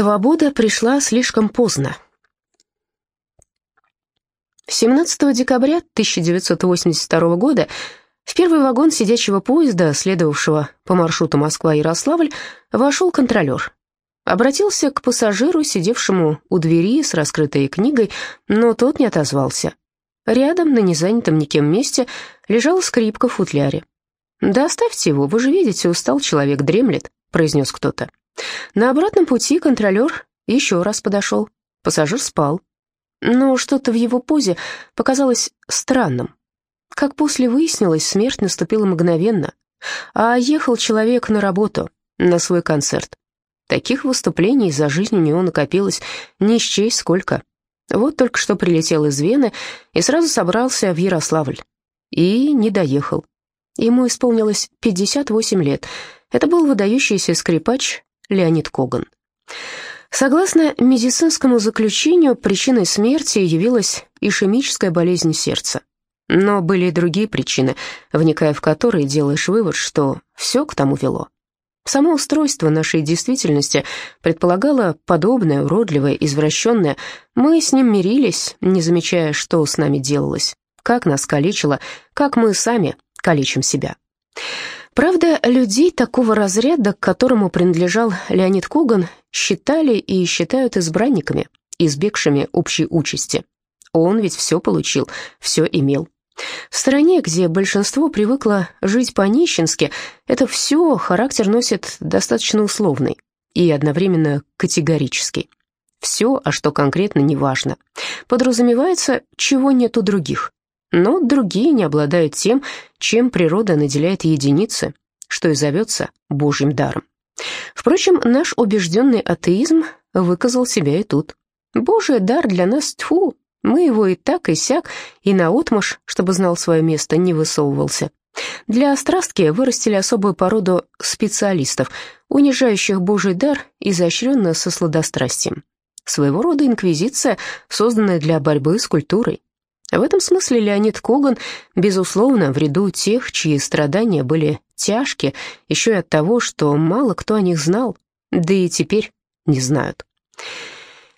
Свобода пришла слишком поздно. 17 декабря 1982 года в первый вагон сидячего поезда, следовавшего по маршруту Москва-Ярославль, вошел контролер. Обратился к пассажиру, сидевшему у двери с раскрытой книгой, но тот не отозвался. Рядом, на незанятом никем месте, лежала скрипка в футляре. «Да оставьте его, вы же видите, устал человек, дремлет», — произнес кто-то. На обратном пути контролер еще раз подошел. Пассажир спал. Но что-то в его позе показалось странным. Как после выяснилось, смерть наступила мгновенно, а ехал человек на работу, на свой концерт. Таких выступлений за жизнь у него накопилось не счесть сколько. Вот только что прилетел из Вены и сразу собрался в Ярославль. И не доехал. Ему исполнилось 58 лет. Это был выдающийся скрипач Леонид Коган. Согласно медицинскому заключению, причиной смерти явилась ишемическая болезнь сердца. Но были и другие причины, вникая в которые делаешь вывод, что все к тому вело. Само устройство нашей действительности предполагало подобное, уродливое, извращенное. Мы с ним мирились, не замечая, что с нами делалось, как нас калечило, как мы сами калечим себя. Правда, людей такого разряда, к которому принадлежал Леонид Коган, считали и считают избранниками, избегшими общей участи. Он ведь все получил, все имел. В стране, где большинство привыкло жить по-нищенски, это все характер носит достаточно условный и одновременно категорический. Все, а что конкретно, неважно. Подразумевается, чего нет у других. Но другие не обладают тем, чем природа наделяет единицы, что и зовется Божьим даром. Впрочем, наш убежденный атеизм выказал себя и тут. Божий дар для нас тьфу, мы его и так, и сяк, и наотмашь, чтобы знал свое место, не высовывался. Для страстки вырастили особую породу специалистов, унижающих Божий дар изощренно со сладострастием. Своего рода инквизиция, созданная для борьбы с культурой. В этом смысле Леонид Коган, безусловно, в ряду тех, чьи страдания были тяжкие, еще и от того, что мало кто о них знал, да и теперь не знают.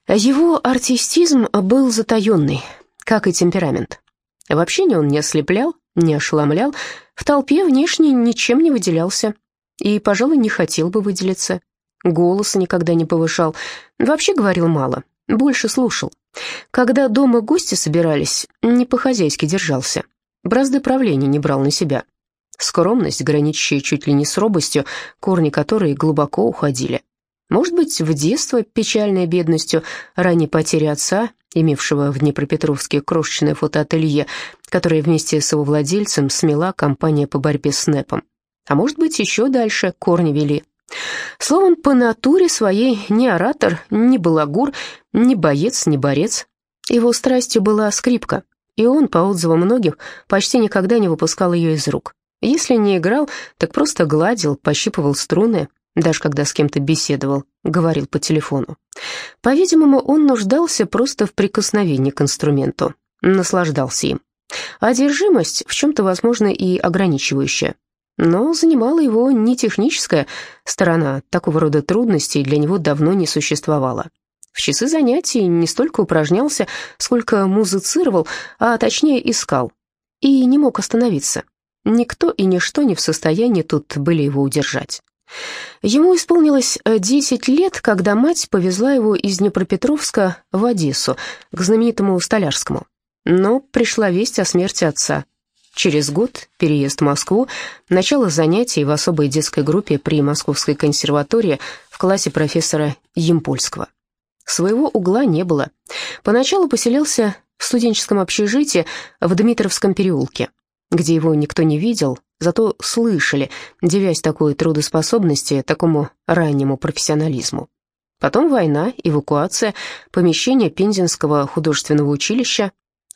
Его артистизм был затаенный, как и темперамент. В общении он не ослеплял, не ошеломлял, в толпе внешне ничем не выделялся и, пожалуй, не хотел бы выделиться. Голоса никогда не повышал, вообще говорил мало, больше слушал. Когда дома гости собирались, не по-хозяйски держался. Бразды правления не брал на себя. Скромность, граничащая чуть ли не с робостью, корни которой глубоко уходили. Может быть, в детство печальной бедностью, ранней потери отца, имевшего в Днепропетровске крошечное фотоателье, которое вместе с его владельцем смела компания по борьбе с НЭПом. А может быть, еще дальше корни вели. Словом, по натуре своей ни оратор, ни балагур, ни боец, ни борец. Его страстью была скрипка, и он, по отзывам многих, почти никогда не выпускал ее из рук. Если не играл, так просто гладил, пощипывал струны, даже когда с кем-то беседовал, говорил по телефону. По-видимому, он нуждался просто в прикосновении к инструменту, наслаждался им. Одержимость в чем-то, возможно, и ограничивающая. Но занимала его не техническая сторона, такого рода трудностей для него давно не существовало. В часы занятий не столько упражнялся, сколько музицировал, а точнее искал, и не мог остановиться. Никто и ничто не в состоянии тут были его удержать. Ему исполнилось 10 э, лет, когда мать повезла его из Днепропетровска в Одессу, к знаменитому Столярскому. Но пришла весть о смерти отца. Через год переезд в Москву, начало занятий в особой детской группе при Московской консерватории в классе профессора Емпольского. Своего угла не было. Поначалу поселился в студенческом общежитии в Дмитровском переулке, где его никто не видел, зато слышали, девясь такой трудоспособности, такому раннему профессионализму. Потом война, эвакуация, помещение Пензенского художественного училища,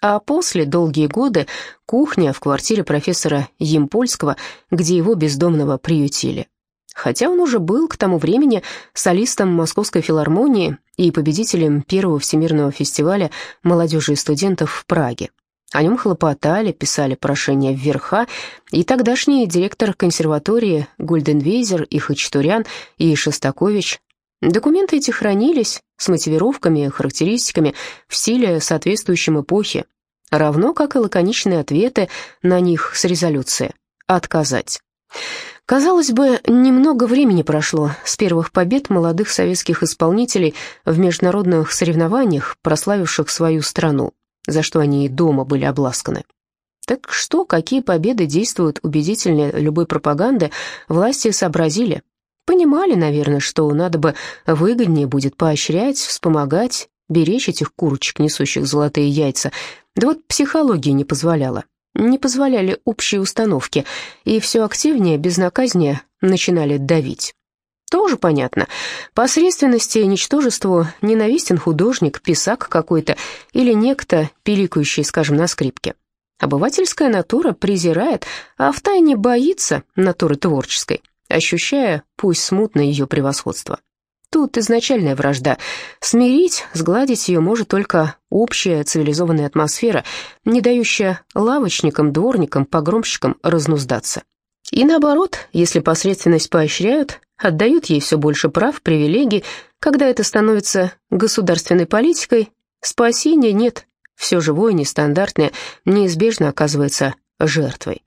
а после долгие годы кухня в квартире профессора Емпольского, где его бездомного приютили. Хотя он уже был к тому времени солистом Московской филармонии и победителем первого всемирного фестиваля молодежи и студентов в Праге. О нем хлопотали, писали прошения в верха, и тогдашний директор консерватории Гульденвейзер и Хачатурян, и Шостакович. Документы эти хранились с мотивировками, характеристиками в стиле, соответствующем эпохе, равно как и лаконичные ответы на них с резолюции «отказать». Казалось бы, немного времени прошло с первых побед молодых советских исполнителей в международных соревнованиях, прославивших свою страну, за что они и дома были обласканы. Так что, какие победы действуют убедительнее любой пропаганды, власти сообразили. Понимали, наверное, что надо бы выгоднее будет поощрять, вспомогать, беречь этих курочек, несущих золотые яйца. Да вот психология не позволяла. Не позволяли общие установки, и все активнее, безнаказнее начинали давить. Тоже понятно. Посредственности и ничтожеству ненавистен художник, писак какой-то или некто, пиликающий, скажем, на скрипке. Обывательская натура презирает, а втайне боится натуры творческой, ощущая, пусть смутно, ее превосходство. Тут изначальная вражда. Смирить, сгладить ее может только общая цивилизованная атмосфера, не дающая лавочникам, дворникам, погромщикам разнуздаться. И наоборот, если посредственность поощряют, отдают ей все больше прав, привилегий, когда это становится государственной политикой, спасения нет, все живое, нестандартное, неизбежно оказывается жертвой.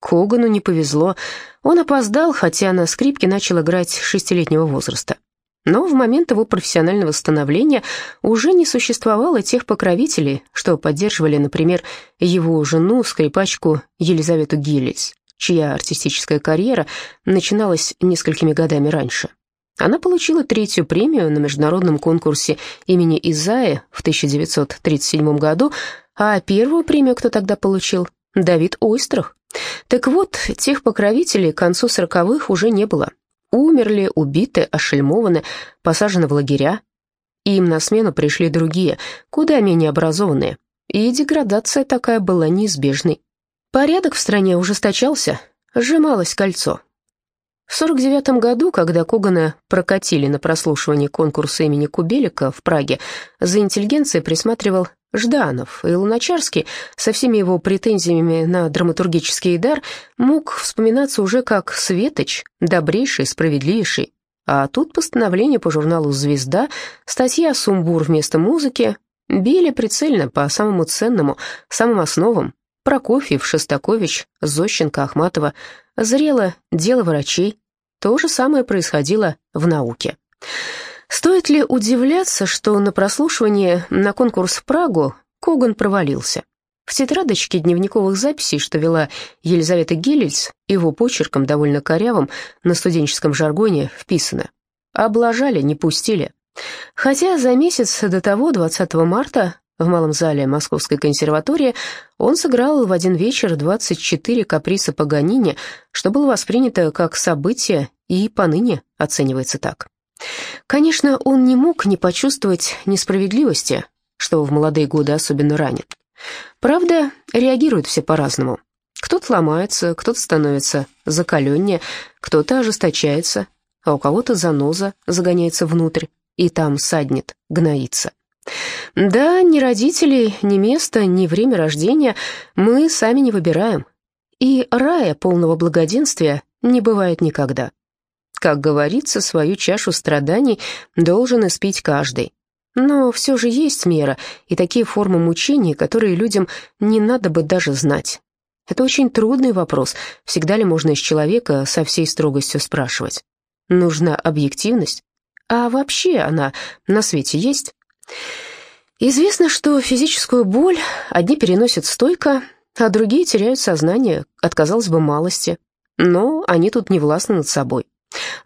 Когану не повезло. Он опоздал, хотя на скрипке начал играть шестилетнего возраста. Но в момент его профессионального становления уже не существовало тех покровителей, что поддерживали, например, его жену, скрипачку Елизавету Гиллис, чья артистическая карьера начиналась несколькими годами раньше. Она получила третью премию на международном конкурсе имени Изаи в 1937 году, а первую премию кто тогда получил? Давид Ойстрах. Так вот, тех покровителей к концу сороковых уже не было. Умерли, убиты, ошельмованы, посажены в лагеря. Им на смену пришли другие, куда менее образованные. И деградация такая была неизбежной. Порядок в стране ужесточался, сжималось кольцо. В 49 году, когда Когана прокатили на прослушивание конкурса имени Кубелика в Праге, за интеллигенцией присматривал Жданов, и Луначарский со всеми его претензиями на драматургический дар мог вспоминаться уже как Светоч, добрейший, справедливейший. А тут постановление по журналу «Звезда», статья «Сумбур вместо музыки», били прицельно по самому ценному, самым основам, Прокофьев, Шостакович, Зощенко, Ахматова. Зрело дело врачей. То же самое происходило в науке. Стоит ли удивляться, что на прослушивании на конкурс в Прагу Коган провалился? В тетрадочке дневниковых записей, что вела Елизавета Гелельц, его почерком, довольно корявым, на студенческом жаргоне вписано. Облажали, не пустили. Хотя за месяц до того, 20 марта, в малом зале Московской консерватории он сыграл в один вечер 24 каприса Паганини, что было воспринято как событие и поныне оценивается так. Конечно, он не мог не почувствовать несправедливости, что в молодые годы особенно ранит. Правда, реагируют все по-разному. Кто-то ломается, кто-то становится закаленнее, кто-то ожесточается, а у кого-то заноза загоняется внутрь, и там саднет, гноится. Да, ни родителей, ни место, ни время рождения мы сами не выбираем. И рая полного благоденствия не бывает никогда. Как говорится, свою чашу страданий должен испить каждый. Но все же есть мера и такие формы мучений, которые людям не надо бы даже знать. Это очень трудный вопрос, всегда ли можно из человека со всей строгостью спрашивать. Нужна объективность. А вообще она на свете есть? Известно, что физическую боль одни переносят стойко, а другие теряют сознание от, казалось бы, малости. Но они тут не властны над собой.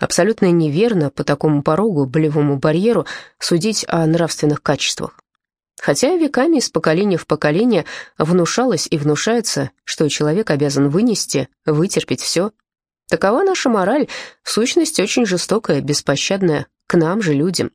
Абсолютно неверно по такому порогу, болевому барьеру, судить о нравственных качествах. Хотя веками из поколения в поколение внушалось и внушается, что человек обязан вынести, вытерпеть все. Такова наша мораль, в сущности очень жестокая, беспощадная, к нам же, людям.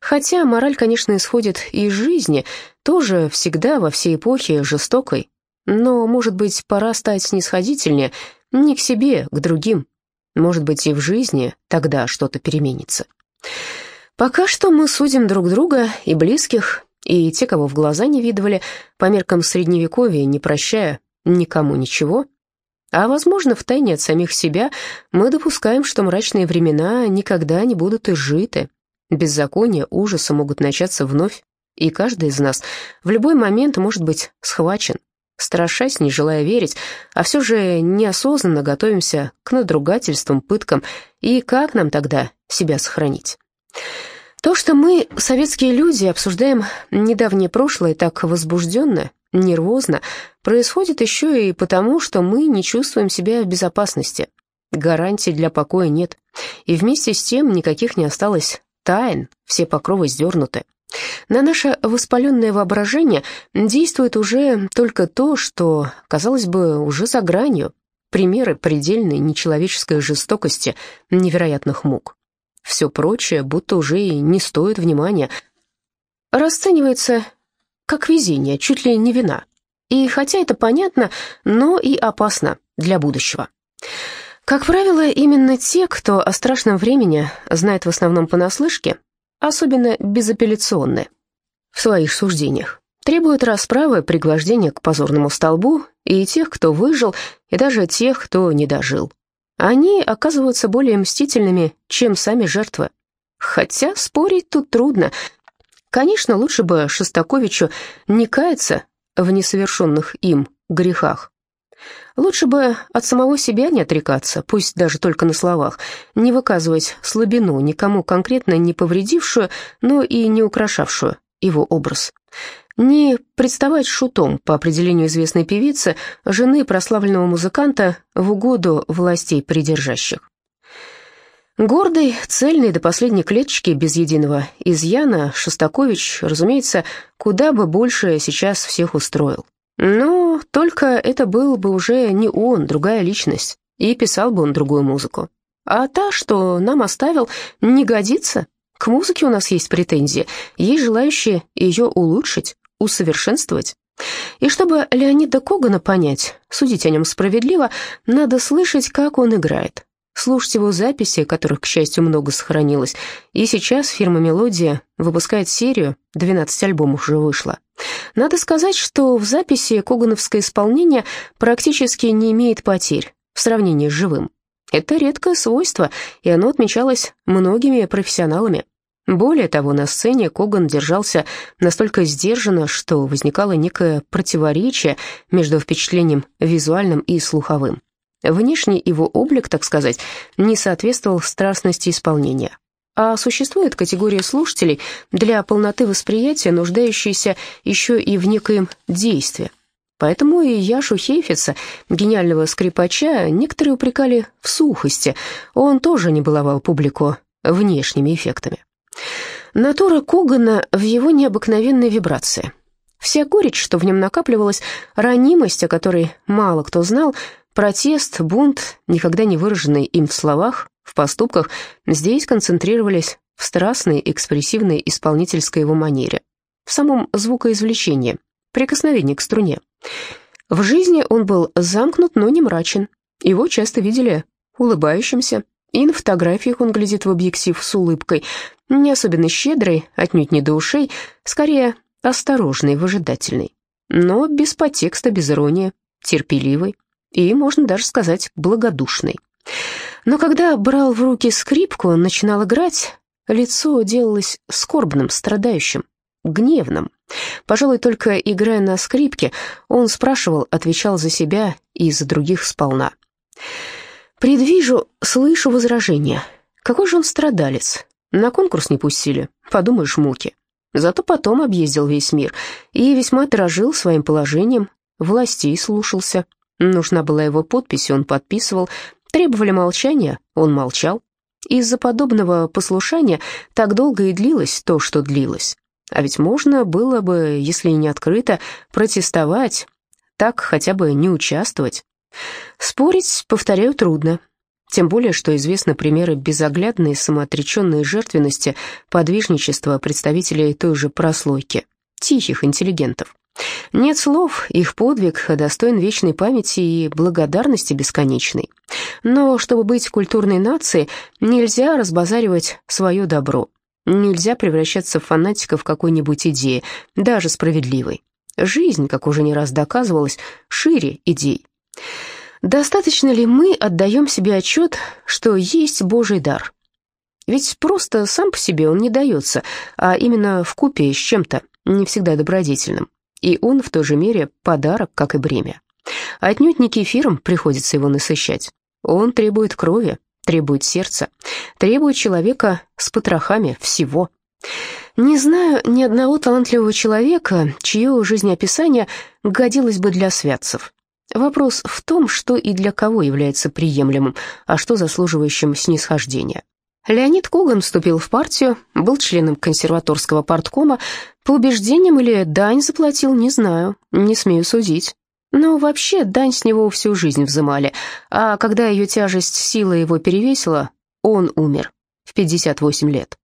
Хотя мораль, конечно, исходит из жизни, тоже всегда во всей эпохе жестокой. Но, может быть, пора стать снисходительнее не к себе, к другим. Может быть, и в жизни тогда что-то переменится. Пока что мы судим друг друга и близких, и те, кого в глаза не видывали, по меркам Средневековья, не прощая никому ничего. А, возможно, втайне от самих себя мы допускаем, что мрачные времена никогда не будут изжиты, беззакония, ужаса могут начаться вновь, и каждый из нас в любой момент может быть схвачен, страшась, не желая верить, а все же неосознанно готовимся к надругательствам, пыткам, и как нам тогда себя сохранить? То, что мы, советские люди, обсуждаем недавнее прошлое так возбужденно, нервозно, происходит еще и потому, что мы не чувствуем себя в безопасности. Гарантий для покоя нет, и вместе с тем никаких не осталось тайн, все покровы сдернуты. На наше воспаленное воображение действует уже только то, что, казалось бы, уже за гранью, примеры предельной нечеловеческой жестокости, невероятных мук. Все прочее будто уже и не стоит внимания. Расценивается как везение, чуть ли не вина. И хотя это понятно, но и опасно для будущего. Как правило, именно те, кто о страшном времени знает в основном понаслышке, особенно безапелляционные в своих суждениях, требуют расправы, пригвождения к позорному столбу и тех, кто выжил, и даже тех, кто не дожил. Они оказываются более мстительными, чем сами жертвы. Хотя спорить тут трудно. Конечно, лучше бы Шостаковичу не каяться в несовершенных им грехах. Лучше бы от самого себя не отрекаться, пусть даже только на словах, не выказывать слабину, никому конкретно не повредившую, но и не украшавшую его образ. Не представать шутом, по определению известной певицы, жены прославленного музыканта в угоду властей придержащих. Гордый, цельный до последней клеточки, без единого изъяна, Шостакович, разумеется, куда бы больше сейчас всех устроил. Но только это был бы уже не он, другая личность, и писал бы он другую музыку. А та, что нам оставил, не годится. К музыке у нас есть претензии, есть желающие ее улучшить, усовершенствовать. И чтобы Леонида Когана понять, судить о нем справедливо, надо слышать, как он играет, слушать его записи, которых, к счастью, много сохранилось. И сейчас фирма «Мелодия» выпускает серию, 12 альбомов уже вышло. Надо сказать, что в записи когановское исполнение практически не имеет потерь в сравнении с живым. Это редкое свойство, и оно отмечалось многими профессионалами. Более того, на сцене Коган держался настолько сдержанно, что возникало некое противоречие между впечатлением визуальным и слуховым. Внешний его облик, так сказать, не соответствовал страстности исполнения. А существует категория слушателей для полноты восприятия, нуждающиеся еще и в некоем действии. Поэтому и Яшу Хейфица, гениального скрипача, некоторые упрекали в сухости. Он тоже не баловал публику внешними эффектами. Натура Когана в его необыкновенной вибрации. Вся горечь, что в нем накапливалась, ранимость, о которой мало кто знал, Протест, бунт, никогда не выраженный им в словах, в поступках, здесь концентрировались в страстной, экспрессивной исполнительской его манере, в самом звукоизвлечении, прикосновении к струне. В жизни он был замкнут, но не мрачен. Его часто видели улыбающимся, и на фотографиях он глядит в объектив с улыбкой, не особенно щедрый, отнюдь не до ушей, скорее осторожный, выжидательный, но без подтекста, без иронии, терпеливый и, можно даже сказать, благодушный. Но когда брал в руки скрипку, начинал играть, лицо делалось скорбным, страдающим, гневным. Пожалуй, только играя на скрипке, он спрашивал, отвечал за себя и за других сполна. «Предвижу, слышу возражения. Какой же он страдалец. На конкурс не пустили, подумаешь, муки. Зато потом объездил весь мир и весьма дорожил своим положением, властей слушался, Нужна была его подпись, он подписывал. Требовали молчания, он молчал. Из-за подобного послушания так долго и длилось то, что длилось. А ведь можно было бы, если не открыто, протестовать, так хотя бы не участвовать. Спорить, повторяю, трудно. Тем более, что известны примеры безоглядной самоотреченной жертвенности, подвижничества представителей той же прослойки, тихих интеллигентов. Нет слов, их подвиг достоин вечной памяти и благодарности бесконечной. Но чтобы быть культурной нацией, нельзя разбазаривать свое добро. Нельзя превращаться в фанатиков какой-нибудь идеи, даже справедливой. Жизнь, как уже не раз доказывалось, шире идей. Достаточно ли мы отдаем себе отчет, что есть Божий дар? Ведь просто сам по себе он не дается, а именно в купе с чем-то, не всегда добродетельным. И он в той же мере подарок, как и бремя. Отнюдь не кефиром приходится его насыщать. Он требует крови, требует сердца, требует человека с потрохами всего. Не знаю ни одного талантливого человека, чье жизнеописание годилось бы для святцев. Вопрос в том, что и для кого является приемлемым, а что заслуживающим снисхождения. Леонид Коган вступил в партию, был членом консерваторского парткома, по убеждениям или дань заплатил, не знаю, не смею судить. Но вообще дань с него всю жизнь взымали, а когда ее тяжесть силы его перевесила, он умер в 58 лет.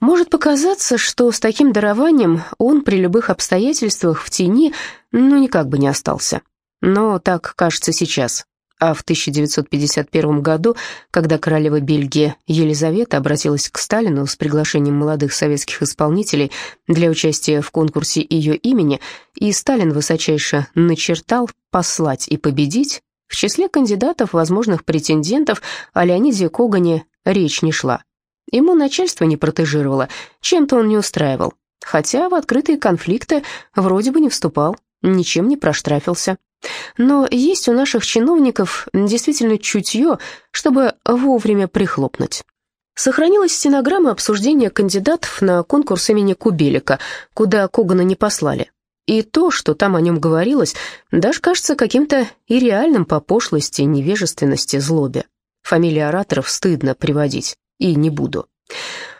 Может показаться, что с таким дарованием он при любых обстоятельствах в тени ну никак бы не остался. Но так кажется сейчас а в 1951 году, когда королева Бельгии Елизавета обратилась к Сталину с приглашением молодых советских исполнителей для участия в конкурсе ее имени, и Сталин высочайше начертал «послать и победить», в числе кандидатов, возможных претендентов, о Леониде Когане речь не шла. Ему начальство не протежировало, чем-то он не устраивал, хотя в открытые конфликты вроде бы не вступал, ничем не проштрафился. Но есть у наших чиновников действительно чутье, чтобы вовремя прихлопнуть. Сохранилась стенограмма обсуждения кандидатов на конкурс имени Кубелика, куда Когана не послали. И то, что там о нем говорилось, даже кажется каким-то и по пошлости, невежественности, злобе. Фамилии ораторов стыдно приводить, и не буду.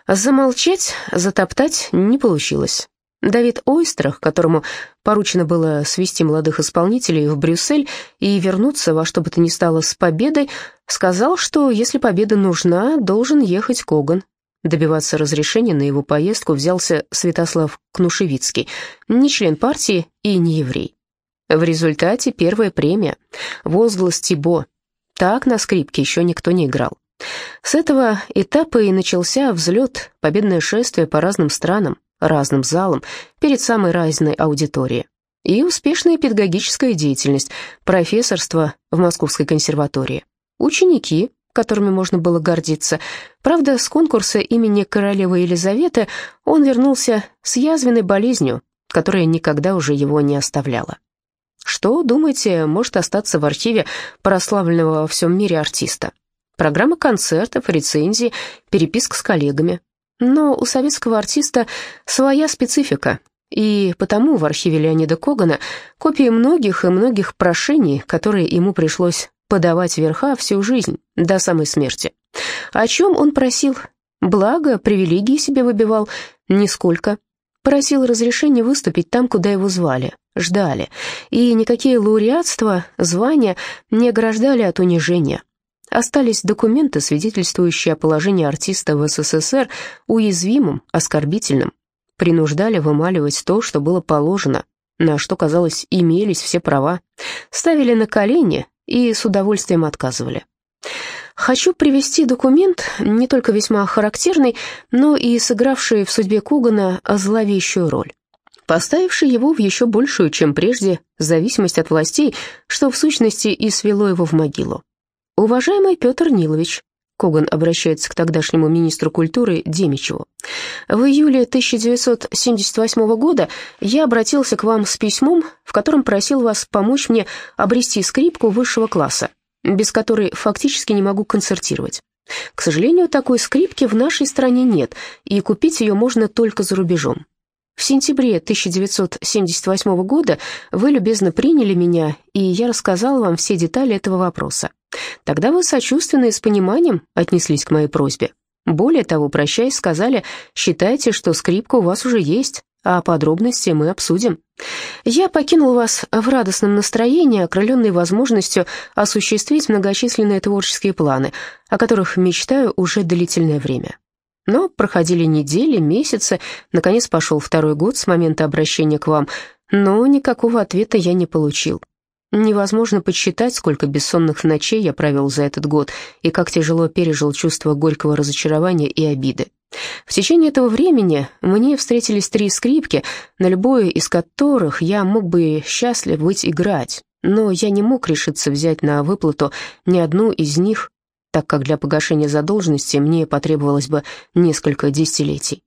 Замолчать, затоптать не получилось. Давид Ойстрах, которому поручено было свести молодых исполнителей в Брюссель и вернуться во что бы то ни стало с победой, сказал, что если победа нужна, должен ехать Коган. Добиваться разрешения на его поездку взялся Святослав Кнушевицкий, не член партии и не еврей. В результате первая премия, возглас Тибо. Так на скрипке еще никто не играл. С этого этапа и начался взлет, победное шествие по разным странам, разным залам перед самой разной аудиторией. И успешная педагогическая деятельность, профессорство в Московской консерватории. Ученики, которыми можно было гордиться. Правда, с конкурса имени королевы Елизаветы он вернулся с язвенной болезнью, которая никогда уже его не оставляла. Что, думаете, может остаться в архиве прославленного во всем мире артиста? Программа концертов, рецензии, переписка с коллегами, но у советского артиста своя специфика, и потому в архиве Леонида Когана копии многих и многих прошений, которые ему пришлось подавать верха всю жизнь, до самой смерти. О чем он просил? Благо, привилегии себе выбивал? Нисколько. Просил разрешения выступить там, куда его звали, ждали, и никакие лауреатства, звания не ограждали от унижения. Остались документы, свидетельствующие о положении артиста в СССР уязвимым, оскорбительным. Принуждали вымаливать то, что было положено, на что, казалось, имелись все права. Ставили на колени и с удовольствием отказывали. Хочу привести документ, не только весьма характерный, но и сыгравший в судьбе Кугана зловещую роль поставивший его в еще большую, чем прежде, зависимость от властей, что в сущности и свело его в могилу. «Уважаемый Петр Нилович», Коган обращается к тогдашнему министру культуры Демичеву. «В июле 1978 года я обратился к вам с письмом, в котором просил вас помочь мне обрести скрипку высшего класса, без которой фактически не могу концертировать. К сожалению, такой скрипки в нашей стране нет, и купить ее можно только за рубежом. В сентябре 1978 года вы любезно приняли меня, и я рассказал вам все детали этого вопроса. Тогда вы сочувственно и с пониманием отнеслись к моей просьбе. Более того, прощаясь, сказали, считайте, что скрипка у вас уже есть, а подробности мы обсудим. Я покинул вас в радостном настроении, окрыленной возможностью осуществить многочисленные творческие планы, о которых мечтаю уже длительное время. Но проходили недели, месяцы, наконец пошел второй год с момента обращения к вам, но никакого ответа я не получил. Невозможно подсчитать, сколько бессонных ночей я провел за этот год и как тяжело пережил чувство горького разочарования и обиды. В течение этого времени мне встретились три скрипки, на любую из которых я мог бы счастлив быть играть, но я не мог решиться взять на выплату ни одну из них так как для погашения задолженности мне потребовалось бы несколько десятилетий.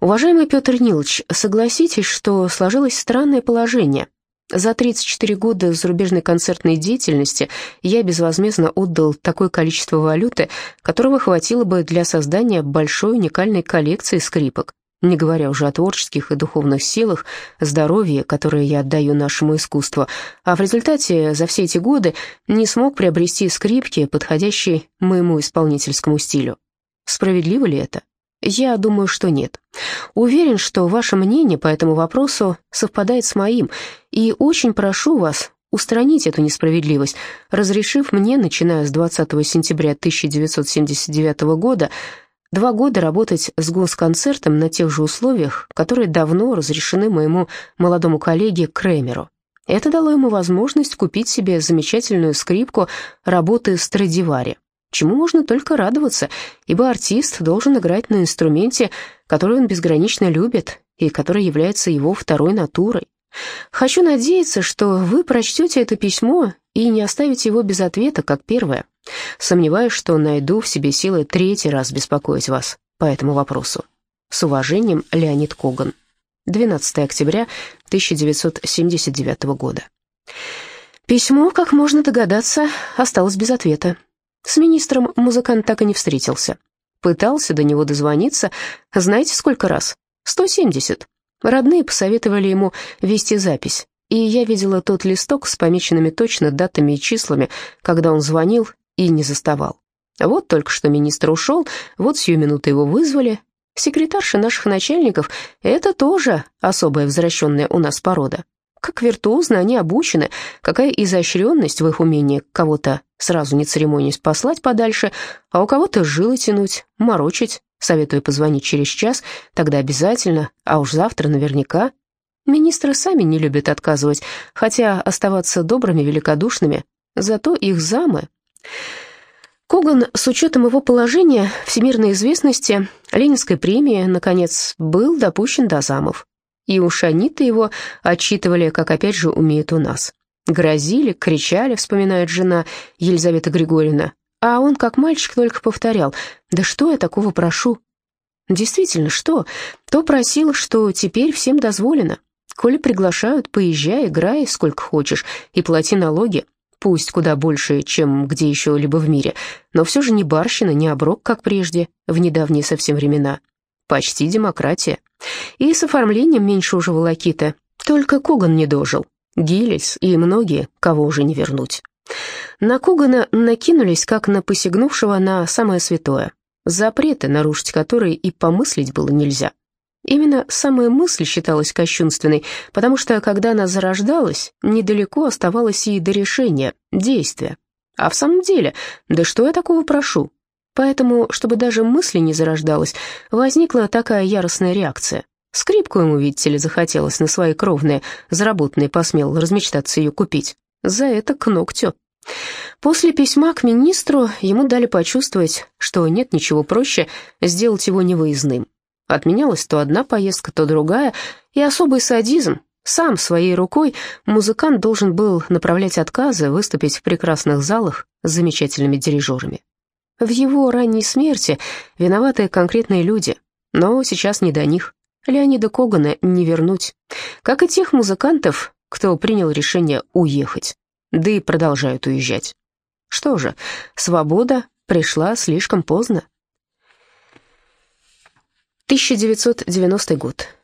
Уважаемый Петр Нилович, согласитесь, что сложилось странное положение. За 34 года зарубежной концертной деятельности я безвозмездно отдал такое количество валюты, которого хватило бы для создания большой уникальной коллекции скрипок, не говоря уже о творческих и духовных силах, здоровье, которое я отдаю нашему искусству, а в результате за все эти годы не смог приобрести скрипки, подходящие моему исполнительскому стилю. Справедливо ли это? Я думаю, что нет. Уверен, что ваше мнение по этому вопросу совпадает с моим, и очень прошу вас устранить эту несправедливость, разрешив мне, начиная с 20 сентября 1979 года, два года работать с госконцертом на тех же условиях, которые давно разрешены моему молодому коллеге Кремеру. Это дало ему возможность купить себе замечательную скрипку работы Страдивари чему можно только радоваться, ибо артист должен играть на инструменте, который он безгранично любит и который является его второй натурой. Хочу надеяться, что вы прочтете это письмо и не оставите его без ответа, как первое. Сомневаюсь, что найду в себе силы третий раз беспокоить вас по этому вопросу. С уважением, Леонид Коган. 12 октября 1979 года. Письмо, как можно догадаться, осталось без ответа. С министром музыкант так и не встретился. Пытался до него дозвониться, знаете, сколько раз? 170. Родные посоветовали ему вести запись, и я видела тот листок с помеченными точно датами и числами, когда он звонил и не заставал. Вот только что министр ушел, вот сию минуту его вызвали. Секретарши наших начальников — это тоже особая возвращенная у нас порода. Как виртуозно они обучены, какая изощренность в их умении кого-то сразу не церемонясь послать подальше, а у кого-то жилы тянуть, морочить, советую позвонить через час, тогда обязательно, а уж завтра наверняка. Министры сами не любят отказывать, хотя оставаться добрыми, великодушными, зато их замы... Коган, с учетом его положения, всемирной известности, Ленинской премии, наконец, был допущен до замов и уж они-то его отчитывали, как опять же умеют у нас. Грозили, кричали, вспоминает жена Елизавета Григорьевна, а он, как мальчик, только повторял, «Да что я такого прошу?» Действительно, что? То просил, что теперь всем дозволено. Коли приглашают, поезжай, играй сколько хочешь и плати налоги. Пусть куда больше, чем где еще либо в мире, но все же не барщина, не оброк, как прежде, в недавние совсем времена. Почти демократия. И с оформлением меньше уже волокита. Только Коган не дожил. Гиллис и многие, кого уже не вернуть. На Когана накинулись, как на посягнувшего на самое святое. Запреты, нарушить которые и помыслить было нельзя. Именно самая мысль считалась кощунственной, потому что, когда она зарождалась, недалеко оставалось и до решения, действия. А в самом деле, да что я такого прошу? Поэтому, чтобы даже мысли не зарождалась, возникла такая яростная реакция. Скрипку ему, видите ли, захотелось на свои кровные, заработанные посмел размечтаться ее купить. За это к ногтю. После письма к министру ему дали почувствовать, что нет ничего проще сделать его невыездным. Отменялась то одна поездка, то другая, и особый садизм. Сам своей рукой музыкант должен был направлять отказы, выступить в прекрасных залах с замечательными дирижерами. В его ранней смерти виноваты конкретные люди, но сейчас не до них. Леонида Когана не вернуть, как и тех музыкантов, кто принял решение уехать, да и продолжают уезжать. Что же, свобода пришла слишком поздно. 1990 год.